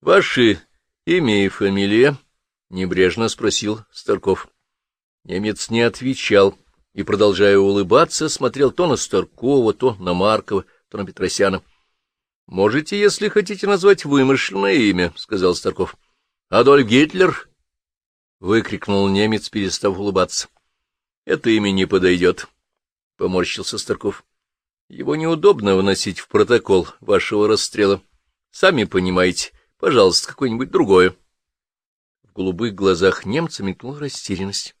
— Ваши имя и фамилия? — небрежно спросил Старков. Немец не отвечал и, продолжая улыбаться, смотрел то на Старкова, то на Маркова, то на Петросяна. — Можете, если хотите, назвать вымышленное имя, — сказал Старков. — Адольф Гитлер? — выкрикнул немец, перестав улыбаться. — Это имя не подойдет, — поморщился Старков. — Его неудобно вносить в протокол вашего расстрела. Сами понимаете. Пожалуйста, какое-нибудь другое. В голубых глазах немца мелькнула растерянность.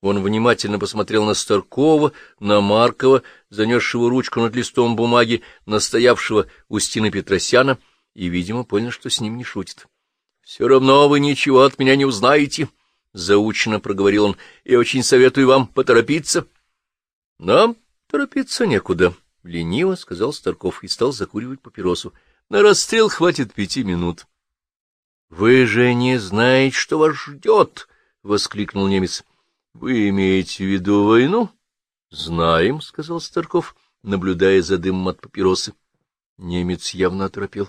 Он внимательно посмотрел на Старкова, на Маркова, занесшего ручку над листом бумаги, настоявшего у стены Петросяна, и, видимо, понял, что с ним не шутит. — Все равно вы ничего от меня не узнаете, — заучено проговорил он, — и очень советую вам поторопиться. — Нам торопиться некуда, — лениво сказал Старков и стал закуривать папиросу. — На расстрел хватит пяти минут. — Вы же не знаете, что вас ждет! — воскликнул немец. — Вы имеете в виду войну? — Знаем, — сказал Старков, наблюдая за дымом от папиросы. Немец явно оторопел.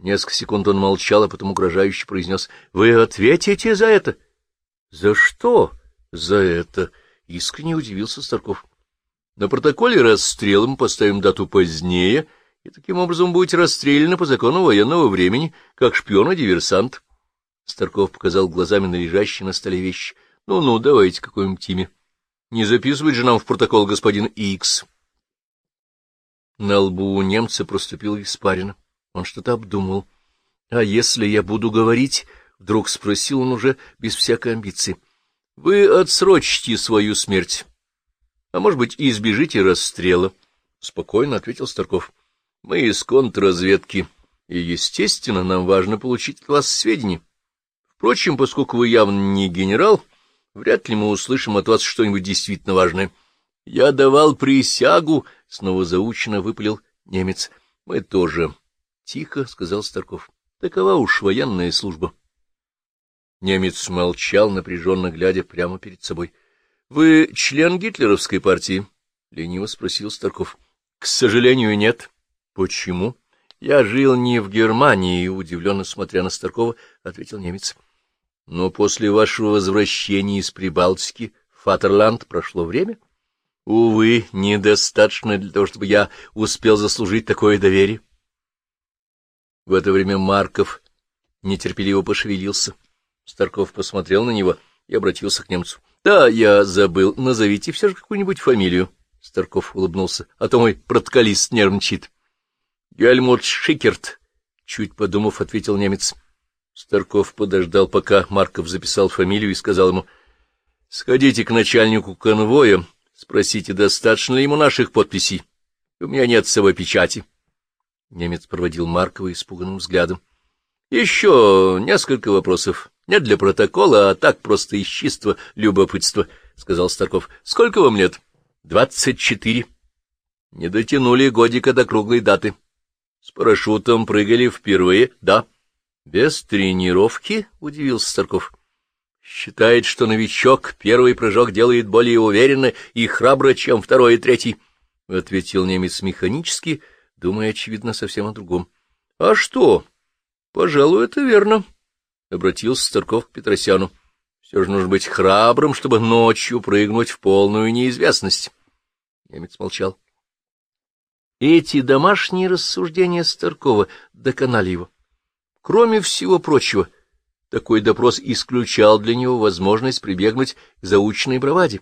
Несколько секунд он молчал, а потом угрожающе произнес. — Вы ответите за это? — За что? — За это? — искренне удивился Старков. — На протоколе расстрела мы поставим дату позднее, и таким образом будете расстреляны по закону военного времени, как шпион-диверсант. Старков показал глазами на лежащие на столе вещи. Ну-ну, давайте какое-нибудь имя. Не записывать же нам в протокол господин Икс. На лбу немца проступил испарина. Он что-то обдумал. — А если я буду говорить? — вдруг спросил он уже без всякой амбиции. — Вы отсрочите свою смерть. А может быть, и избежите расстрела. — спокойно ответил Старков. — Мы из контрразведки, и, естественно, нам важно получить от вас сведения. Впрочем, поскольку вы явно не генерал, Вряд ли мы услышим от вас что-нибудь действительно важное. — Я давал присягу, — снова заучено выпалил немец. — Мы тоже. — Тихо, — сказал Старков. — Такова уж военная служба. Немец молчал, напряженно глядя прямо перед собой. — Вы член гитлеровской партии? — лениво спросил Старков. — К сожалению, нет. — Почему? — Я жил не в Германии, — удивленно смотря на Старкова, ответил немец. Но после вашего возвращения из Прибалтики Фатерланд прошло время? Увы, недостаточно для того, чтобы я успел заслужить такое доверие. В это время Марков нетерпеливо пошевелился. Старков посмотрел на него и обратился к немцу. — Да, я забыл. Назовите все же какую-нибудь фамилию. Старков улыбнулся. — А то мой протоколист нервничает. — Гельмут Шикерт, — чуть подумав, ответил немец. Старков подождал, пока Марков записал фамилию, и сказал ему, — Сходите к начальнику конвоя, спросите, достаточно ли ему наших подписей. У меня нет с собой печати. Немец проводил Маркова испуганным взглядом. — Еще несколько вопросов. Не для протокола, а так просто из чистого любопытства, — сказал Старков. — Сколько вам лет? — Двадцать четыре. Не дотянули годика до круглой даты. С парашютом прыгали впервые, да. —— Без тренировки? — удивился Старков. — Считает, что новичок первый прыжок делает более уверенно и храбро, чем второй и третий, — ответил немец механически, думая, очевидно, совсем о другом. — А что? — Пожалуй, это верно, — обратился Старков к Петросяну. — Все же нужно быть храбрым, чтобы ночью прыгнуть в полную неизвестность. Немец молчал. Эти домашние рассуждения Старкова доконали его. Кроме всего прочего, такой допрос исключал для него возможность прибегнуть к заученной браваде.